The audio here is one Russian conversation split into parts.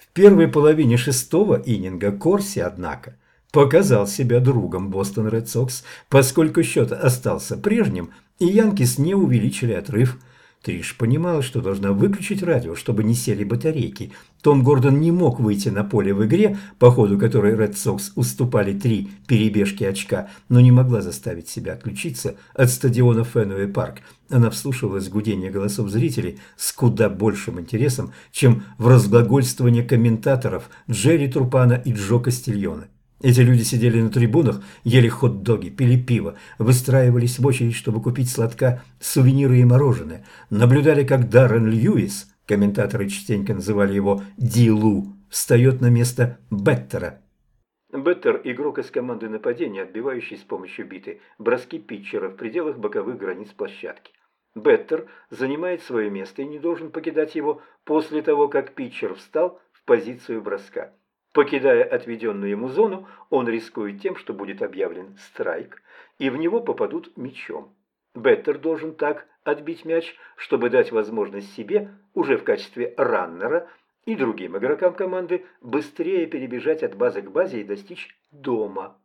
В первой половине шестого иннинга Корси, однако, показал себя другом Бостон Ред Сокс, поскольку счет остался прежним, и Янкис не увеличили отрыв – Триша понимала, что должна выключить радио, чтобы не сели батарейки. Том Гордон не мог выйти на поле в игре, по ходу которой Ред Сокс уступали три перебежки очка, но не могла заставить себя отключиться от стадиона Фенуэй Парк. Она вслушивалась в гудение голосов зрителей с куда большим интересом, чем в разглагольствование комментаторов Джерри Трупиано и Джо Кастильоне. Эти люди сидели на трибунах, ели хот-доги, пили пиво, выстраивались в очередь, чтобы купить сладка, сувениры и мороженое, наблюдали, как Даррен Льюис, комментаторы частенько называли его Дилу, встает на место Беттера. Беттер – игрок из команды нападения, отбивающий с помощью биты броски питчера в пределах боковых границ площадки. Беттер занимает свое место и не должен покидать его после того, как питчер встал в позицию броска. Покидая отведенную ему зону, он рискует тем, что будет объявлен страйк, и в него попадут мячом. Беттер должен так отбить мяч, чтобы дать возможность себе, уже в качестве раннера, и другим игрокам команды быстрее перебежать от базы к базе и достичь дома.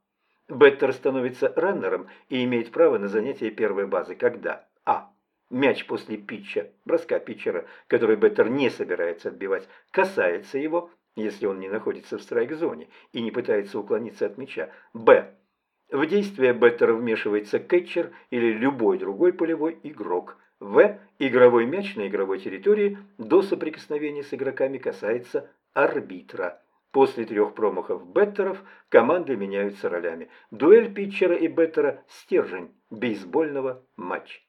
Беттер становится раннером и имеет право на занятие первой базы, когда а. Мяч после питча, броска питчера, который Беттер не собирается отбивать, касается его, если он не находится в страйк-зоне и не пытается уклониться от мяча. Б. В действие беттера вмешивается кетчер или любой другой полевой игрок. В. Игровой мяч на игровой территории до соприкосновения с игроками касается арбитра. После трех промахов беттеров команды меняются ролями. Дуэль питчера и беттера – стержень бейсбольного матча.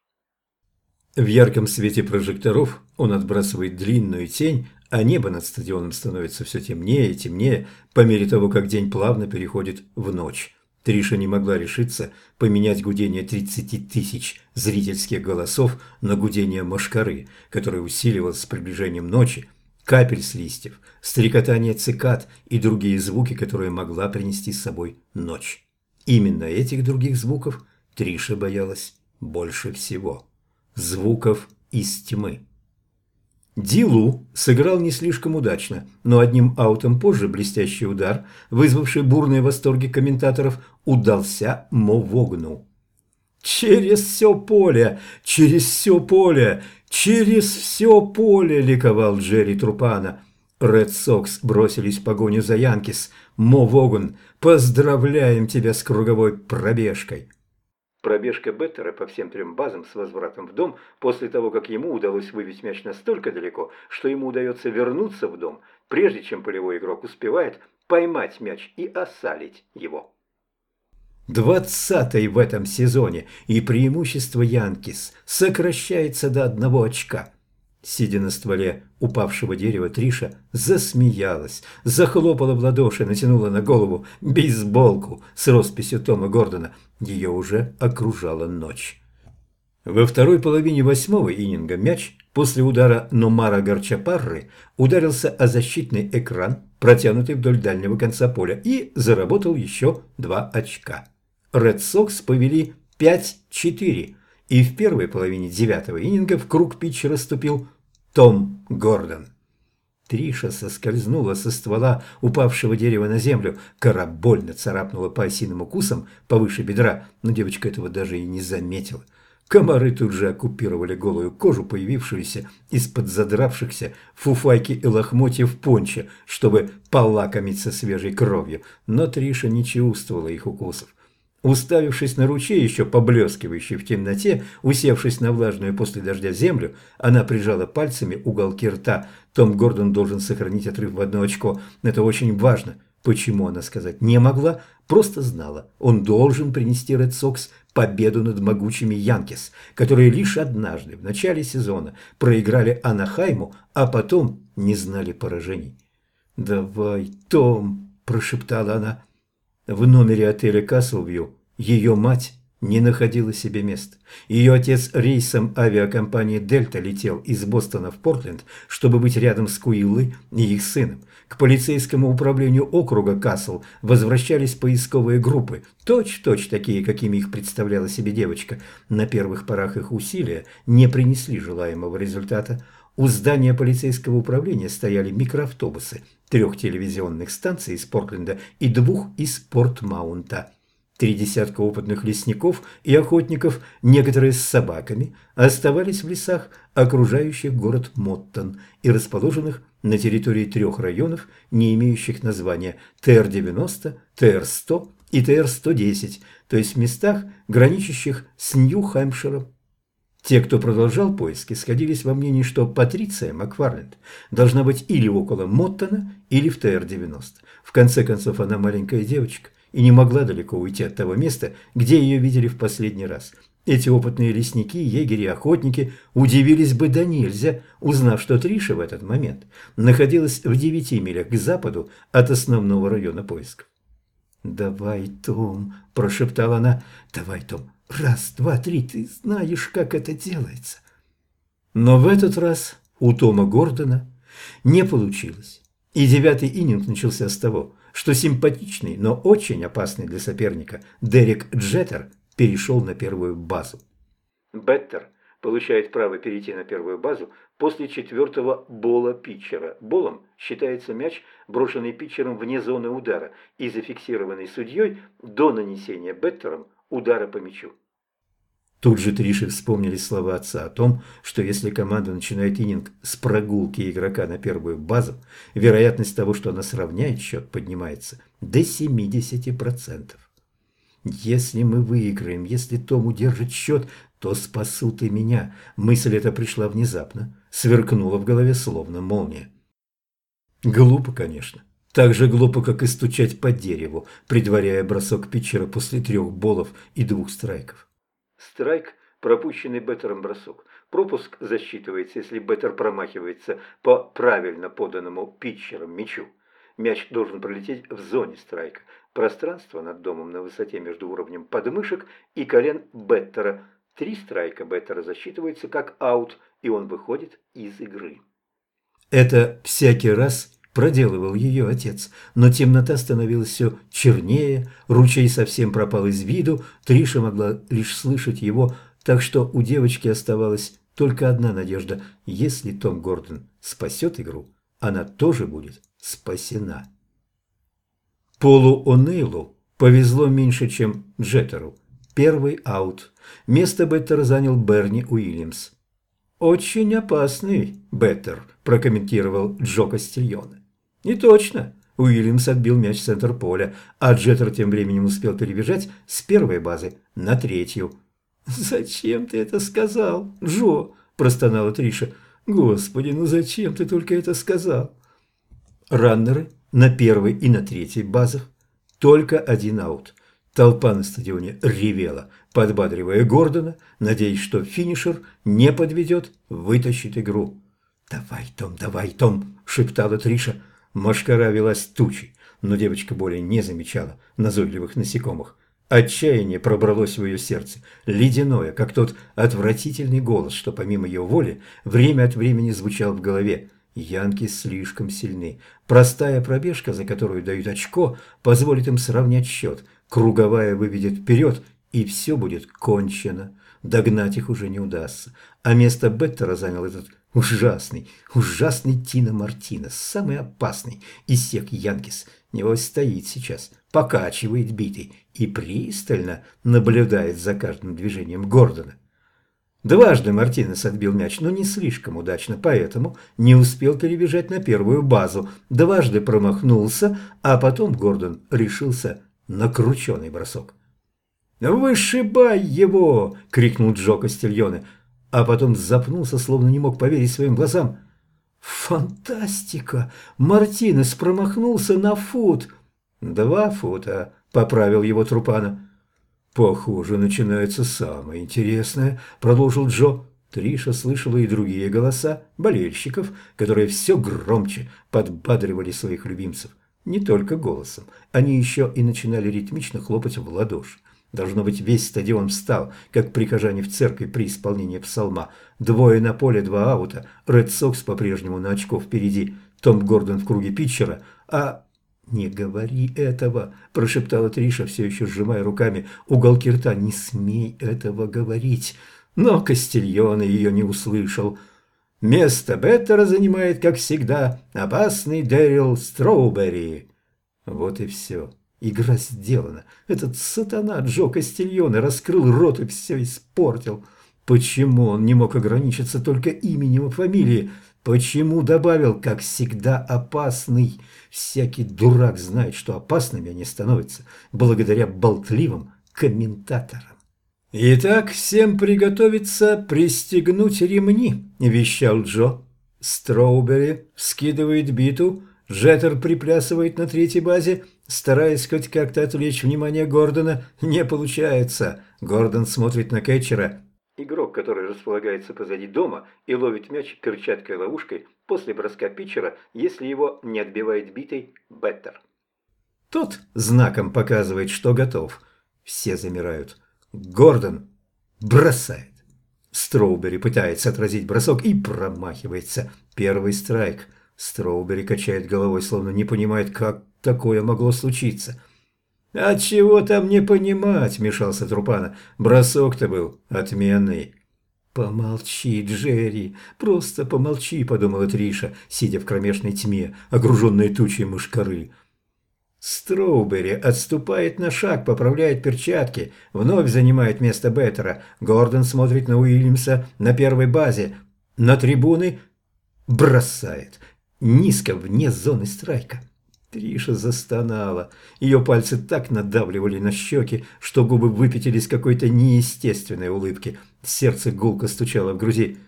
В ярком свете прожекторов он отбрасывает длинную тень а небо над стадионом становится все темнее и темнее по мере того, как день плавно переходит в ночь. Триша не могла решиться поменять гудение 30 тысяч зрительских голосов на гудение мошкары, которое усиливалось с приближением ночи, капель с листьев, стрекотание цикад и другие звуки, которые могла принести с собой ночь. Именно этих других звуков Триша боялась больше всего. Звуков из тьмы. Дилу сыграл не слишком удачно, но одним аутом позже блестящий удар, вызвавший бурные восторги комментаторов, удался Мовогну. «Через все поле! Через все поле! Через все поле!» – ликовал Джерри Трупана. Ред Сокс бросились в погоню за Янкис. Мовогн, поздравляем тебя с круговой пробежкой!» Пробежка Беттера по всем трем базам с возвратом в дом после того, как ему удалось выбить мяч настолько далеко, что ему удается вернуться в дом, прежде чем полевой игрок успевает поймать мяч и осалить его. Двадцатый в этом сезоне, и преимущество Янкис сокращается до одного очка – Сидя на стволе упавшего дерева, Триша засмеялась, захлопала в ладоши, натянула на голову бейсболку с росписью Тома Гордона. Ее уже окружала ночь. Во второй половине восьмого ининга мяч после удара Номара Гарчапарры ударился о защитный экран, протянутый вдоль дальнего конца поля, и заработал еще два очка. Ред Сокс повели 5-4, и в первой половине девятого ининга в круг питчера ступил том Гордон. Триша соскользнула со ствола упавшего дерева на землю. Кора больно царапнула по осиным укусам повыше бедра, но девочка этого даже и не заметила. Комары тут же оккупировали голую кожу, появившуюся из-под задравшихся фуфайки и лохмотьев понча, чтобы полакомиться свежей кровью, но Триша не чувствовала их укусов. Уставившись на ручей, еще поблескивающий в темноте, усевшись на влажную после дождя землю, она прижала пальцами уголки рта. Том Гордон должен сохранить отрыв в одно очко. Это очень важно. Почему она сказать не могла, просто знала. Он должен принести Ред Сокс победу над могучими Янкис, которые лишь однажды в начале сезона проиграли Анахайму, а потом не знали поражений. «Давай, Том!» – прошептала она. В номере отеля «Каслвью» ее мать не находила себе места. Ее отец рейсом авиакомпании «Дельта» летел из Бостона в Портленд, чтобы быть рядом с Куиллой и их сыном. К полицейскому управлению округа Касл возвращались поисковые группы, точь-в-точь -точь такие, какими их представляла себе девочка. На первых порах их усилия не принесли желаемого результата. у здания полицейского управления стояли микроавтобусы трех телевизионных станций из Портленда и двух из Портмаунта. Три десятка опытных лесников и охотников, некоторые с собаками, оставались в лесах, окружающих город Моттон и расположенных на территории трех районов, не имеющих названия ТР-90, ТР-100 и ТР-110, то есть в местах, граничащих с Нью-Хэмпширом. Те, кто продолжал поиски, сходились во мнении, что Патриция Макфарленд должна быть или около Моттона, или в ТР-90. В конце концов, она маленькая девочка, и не могла далеко уйти от того места, где ее видели в последний раз. Эти опытные лесники, егери и охотники удивились бы до нельзя, узнав, что Триша в этот момент находилась в девяти милях к западу от основного района поисков. «Давай, Том», – прошептала она, – «давай, Том, раз, два, три, ты знаешь, как это делается». Но в этот раз у Тома Гордона не получилось, и девятый ининг начался с того – что симпатичный, но очень опасный для соперника Дерек Джеттер перешел на первую базу. Беттер получает право перейти на первую базу после четвертого бола питчера. Болом считается мяч, брошенный питчером вне зоны удара и зафиксированный судьей до нанесения Беттером удара по мячу. Тут же Триши вспомнили слова отца о том, что если команда начинает ининг с прогулки игрока на первую базу, вероятность того, что она сравняет счет, поднимается до 70%. Если мы выиграем, если Том удержит счет, то спасут и меня. Мысль эта пришла внезапно, сверкнула в голове словно молния. Глупо, конечно. Так же глупо, как и стучать по дереву, предваряя бросок питчера после трех болов и двух страйков. Страйк – пропущенный Беттером бросок. Пропуск засчитывается, если Беттер промахивается по правильно поданному питчером мячу. Мяч должен пролететь в зоне страйка. Пространство над домом на высоте между уровнем подмышек и колен Беттера. Три страйка Беттера засчитываются как аут, и он выходит из игры. Это всякий раз проделывал ее отец, но темнота становилась все чернее, ручей совсем пропал из виду, Триша могла лишь слышать его, так что у девочки оставалась только одна надежда – если Том Гордон спасет игру, она тоже будет спасена. Полу О'Нейлу повезло меньше, чем Джеттеру. Первый аут. Место Беттера занял Берни Уильямс. «Очень опасный Беттер», – прокомментировал Джо Кастильоне. «Не точно». Уильямс отбил мяч в центр поля, а Джеттер тем временем успел перебежать с первой базы на третью. «Зачем ты это сказал, Джо?» – простонала Триша. «Господи, ну зачем ты только это сказал?» Раннеры на первой и на третьей базах. Только один аут. Толпа на стадионе ревела, подбадривая Гордона, надеясь, что финишер не подведет, вытащит игру. «Давай, Том, давай, Том!» – шептала Триша. Машкара велась тучей, но девочка более не замечала назойливых насекомых. Отчаяние пробралось в ее сердце, ледяное, как тот отвратительный голос, что помимо ее воли время от времени звучал в голове. Янки слишком сильны. Простая пробежка, за которую дают очко, позволит им сравнять счет. Круговая выведет вперед, и все будет кончено. Догнать их уже не удастся. А место Беттера занял этот Ужасный, ужасный Тина Мартинес, самый опасный из всех Янкис. Него стоит сейчас, покачивает битый и пристально наблюдает за каждым движением Гордона. Дважды Мартинес отбил мяч, но не слишком удачно, поэтому не успел перебежать на первую базу. Дважды промахнулся, а потом Гордон решился на крученый бросок. «Вышибай его!» – крикнул Джо Кастильоне а потом запнулся, словно не мог поверить своим глазам. «Фантастика! Мартинес промахнулся на фут!» «Два фута», — поправил его Трупана. «Похоже, начинается самое интересное», — продолжил Джо. Триша слышала и другие голоса болельщиков, которые все громче подбадривали своих любимцев. Не только голосом, они еще и начинали ритмично хлопать в ладоши. Должно быть, весь стадион встал, как прихожане в церкви при исполнении псалма. Двое на поле, два аута. Ред Сокс по-прежнему на очко впереди. Том Гордон в круге питчера. А... «Не говори этого!» – прошептала Триша, все еще сжимая руками уголки рта. «Не смей этого говорить!» Но Кастильоне ее не услышал. Место Беттера занимает, как всегда, опасный Дэрил Строубери. Вот и все. Игра сделана. Этот сатана Джо Кастильоне раскрыл рот и все испортил. Почему он не мог ограничиться только именем и фамилией? Почему добавил, как всегда, опасный? Всякий дурак знает, что опасными они становятся благодаря болтливым комментаторам. «Итак, всем приготовиться пристегнуть ремни», – вещал Джо. Строубери скидывает биту, Джеттер приплясывает на третьей базе, стараясь хоть как-то отвлечь внимание Гордона. Не получается. Гордон смотрит на кетчера. Игрок, который располагается позади дома и ловит мяч перчаткой ловушкой после броска питчера, если его не отбивает битой Беттер. Тот знаком показывает, что готов. Все замирают. Гордон бросает. Строубери пытается отразить бросок и промахивается. Первый страйк. Строубери качает головой, словно не понимает, как такое могло случиться. «А чего там не понимать?» – мешался Трупана. «Бросок-то был отменный». «Помолчи, Джерри, просто помолчи», – подумала Триша, сидя в кромешной тьме, огруженной тучей мышкары. Строубери отступает на шаг, поправляет перчатки, вновь занимает место Беттера. Гордон смотрит на Уильямса на первой базе. На трибуны бросает. Низко, вне зоны страйка. Триша застонала. Ее пальцы так надавливали на щеки, что губы выпятились какой-то неестественной улыбки. Сердце гулко стучало в груди.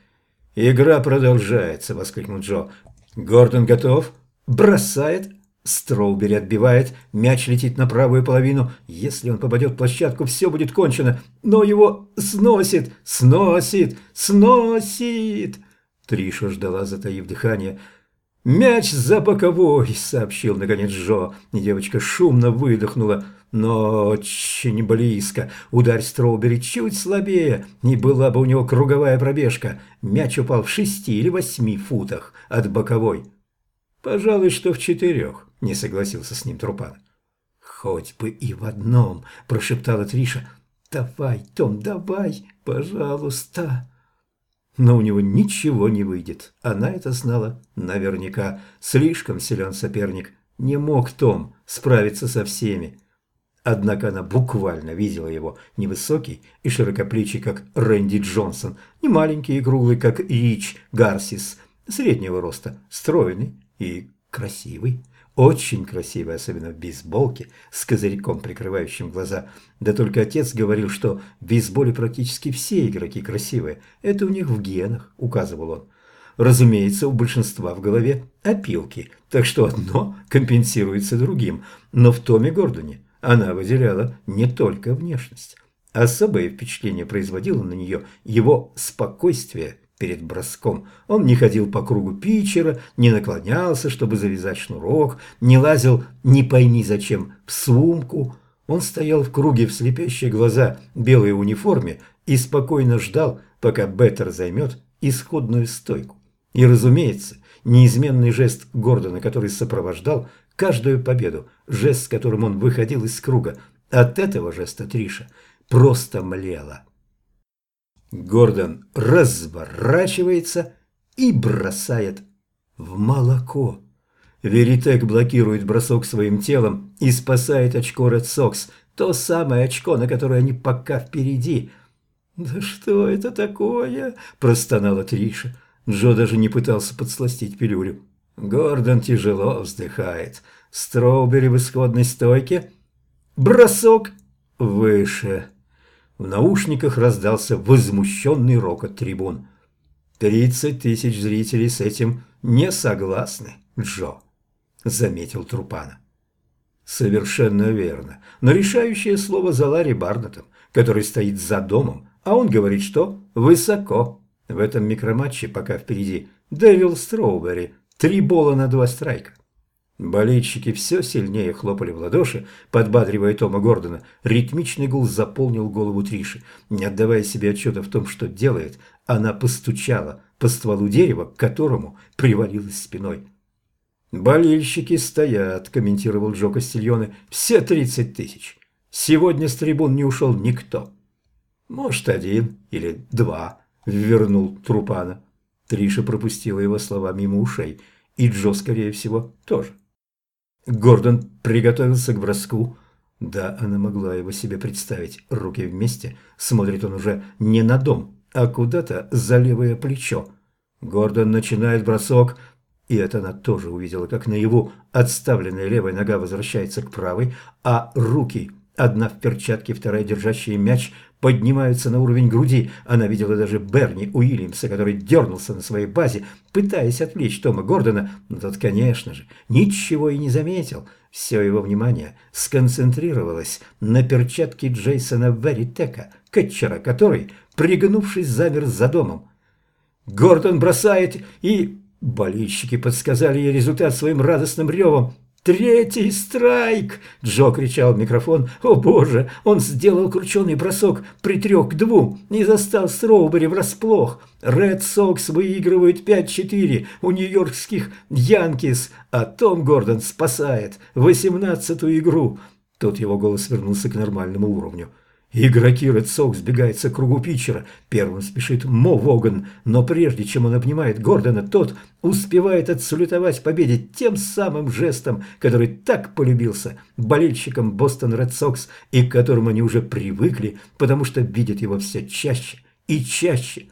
«Игра продолжается!» – воскликнул Джо. «Гордон готов?» «Бросает!» Строубери отбивает, мяч летит на правую половину. Если он попадет в площадку, все будет кончено. Но его сносит, сносит, сносит. Триша ждала, затаив дыхание. «Мяч за боковой!» – сообщил наконец Джо. Девочка шумно выдохнула. Но очень близко. Ударь Строубери чуть слабее, и была бы у него круговая пробежка. Мяч упал в шести или восьми футах от боковой. «Пожалуй, что в четырех», – не согласился с ним Трупан. «Хоть бы и в одном», – прошептала Триша. «Давай, Том, давай, пожалуйста». Но у него ничего не выйдет. Она это знала наверняка. Слишком силен соперник. Не мог Том справиться со всеми. Однако она буквально видела его невысокий и широкоплечий, как Рэнди Джонсон, не маленький и круглый, как Рич Гарсис, среднего роста, стройный и красивый. Очень красивый, особенно в бейсболке, с козырьком, прикрывающим глаза. Да только отец говорил, что в бейсболе практически все игроки красивые. Это у них в генах, указывал он. Разумеется, у большинства в голове опилки, так что одно компенсируется другим. Но в Томе Гордоне она выделяла не только внешность. Особое впечатление производило на нее его спокойствие перед броском. Он не ходил по кругу питчера, не наклонялся, чтобы завязать шнурок, не лазил не пойми зачем в сумку. Он стоял в круге в слепящие глаза белой униформе и спокойно ждал, пока Беттер займет исходную стойку. И, разумеется, неизменный жест Гордона, который сопровождал каждую победу, жест, с которым он выходил из круга, от этого жеста Триша просто млела. Гордон разворачивается и бросает в молоко. Веритек блокирует бросок своим телом и спасает очко Ред Сокс, то самое очко, на которое они пока впереди. «Да что это такое?» – простонала Триша. Джо даже не пытался подсластить пилюлю. Гордон тяжело вздыхает. Строубери в исходной стойке. Бросок выше. В наушниках раздался возмущенный рокот трибун. «Тридцать тысяч зрителей с этим не согласны, Джо», – заметил Трупана. «Совершенно верно. Но решающее слово за Ларри Барнетом, который стоит за домом, а он говорит, что высоко. В этом микроматче пока впереди Дэвил Строубери, три бола на два страйка. Болельщики все сильнее хлопали в ладоши, подбадривая Тома Гордона. Ритмичный гул заполнил голову Триши. Не отдавая себе отчета в том, что делает, она постучала по стволу дерева, к которому привалилась спиной. «Болельщики стоят», – комментировал Джо Кастильоне, – «все тридцать тысяч. Сегодня с трибун не ушел никто». «Может, один или два», – вернул Трупана. Триша пропустила его слова мимо ушей, и Джо, скорее всего, тоже. Гордон приготовился к броску. Да, она могла его себе представить. Руки вместе. Смотрит он уже не на дом, а куда-то за левое плечо. Гордон начинает бросок, и это она тоже увидела, как на его отставленная левая нога возвращается к правой, а руки, одна в перчатке, вторая держащая мяч, поднимаются на уровень груди. Она видела даже Берни Уильямса, который дернулся на своей базе, пытаясь отвлечь Тома Гордона, но тот, конечно же, ничего и не заметил. Все его внимание сконцентрировалось на перчатке Джейсона Веритека, кетчера который, пригнувшись, замер за домом. Гордон бросает и... Болельщики подсказали ей результат своим радостным ревом. «Третий страйк!» – Джо кричал в микрофон. «О боже! Он сделал крученый бросок, при трех к двум и застал Строубери врасплох. Ред Сокс выигрывает 5-4 у нью-йоркских Янкис, а Том Гордон спасает восемнадцатую игру». Тут его голос вернулся к нормальному уровню. Игроки Ред Сокс сбегаются к кругу питчера. Первым спешит Мо Воган, но прежде чем он обнимает Гордона, тот успевает отсалютовать победе тем самым жестом, который так полюбился болельщикам Бостон Ред Сокс и к которому они уже привыкли, потому что видят его все чаще и чаще.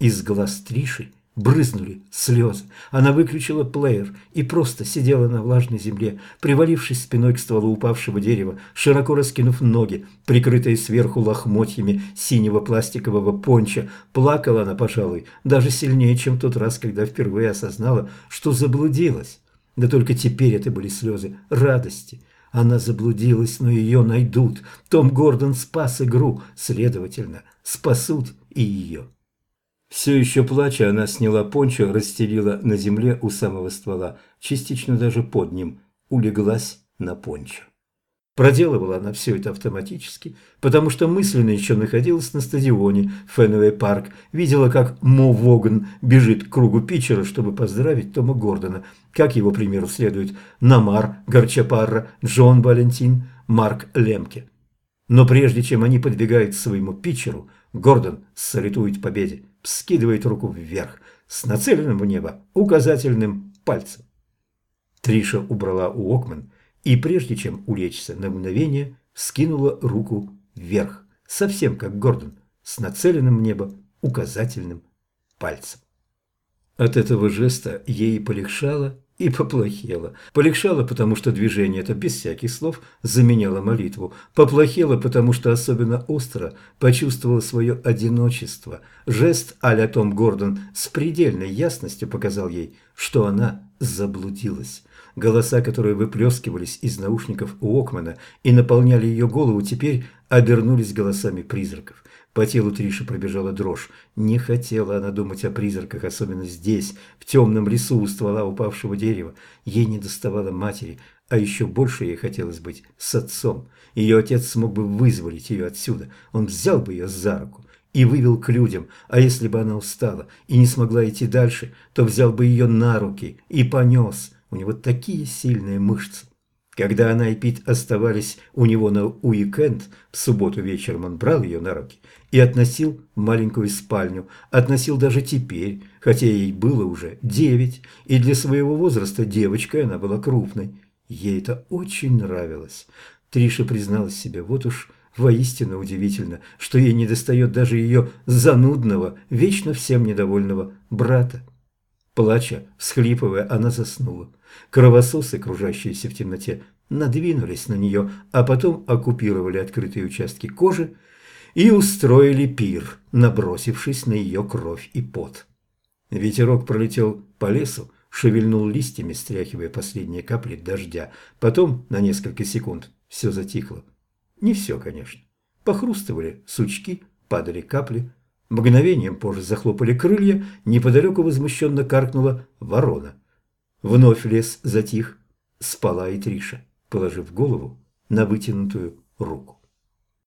Из глаз Триши брызнули слезы. Она выключила плеер и просто сидела на влажной земле, привалившись спиной к стволу упавшего дерева, широко раскинув ноги, прикрытые сверху лохмотьями синего пластикового понча. Плакала она, пожалуй, даже сильнее, чем тот раз, когда впервые осознала, что заблудилась. Да только теперь это были слезы радости. Она заблудилась, но ее найдут. Том Гордон спас игру, следовательно, спасут и ее. Все еще плача, она сняла пончо, расстелила на земле у самого ствола, частично даже под ним, улеглась на пончо. Проделывала она все это автоматически, потому что мысленно еще находилась на стадионе Фенуэй Парк, видела, как Мо Воган бежит к кругу питчера, чтобы поздравить Тома Гордона, как его примеру следует Намар Горчапарра, Джон Валентин, Марк Лемке. Но прежде чем они подбегают к своему питчеру, Гордон салютует победе скидывает руку вверх с нацеленным в небо указательным пальцем. Триша убрала у Окман и, прежде чем улечься на мгновение, скинула руку вверх, совсем как Гордон, с нацеленным в небо указательным пальцем. От этого жеста ей полегшало и поплохело. Полегшало, потому что движение это без всяких слов заменяло молитву. Поплохело, потому что особенно остро почувствовала свое одиночество. Жест а-ля Том Гордон с предельной ясностью показал ей, что она заблудилась. Голоса, которые выплескивались из наушников у Окмана и наполняли ее голову, теперь обернулись голосами призраков. По телу Триши пробежала дрожь. Не хотела она думать о призраках, особенно здесь, в темном лесу у ствола упавшего дерева. Ей не доставало матери, а еще больше ей хотелось быть с отцом. Ее отец смог бы вызволить ее отсюда. Он взял бы ее за руку и вывел к людям, а если бы она устала и не смогла идти дальше, то взял бы ее на руки и понес. У него такие сильные мышцы. Когда она и Пит оставались у него на уикенд, в субботу вечером он брал ее на руки и относил в маленькую спальню. Относил даже теперь, хотя ей было уже девять, и для своего возраста девочкой она была крупной. Ей это очень нравилось. Триша призналась себе, вот уж воистину удивительно, что ей недостает даже ее занудного, вечно всем недовольного брата. Плача, всхлипывая, она заснула. Кровососы, кружащиеся в темноте, надвинулись на нее, а потом оккупировали открытые участки кожи и устроили пир, набросившись на ее кровь и пот. Ветерок пролетел по лесу, шевельнул листьями, стряхивая последние капли дождя. Потом на несколько секунд все затихло. Не все, конечно. Похрустывали сучки, падали капли. Мгновением позже захлопали крылья, неподалеку возмущенно каркнула ворона. Вновь лес затих, спала и Триша, положив голову на вытянутую руку.